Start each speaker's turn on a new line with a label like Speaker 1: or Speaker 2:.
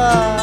Speaker 1: toi.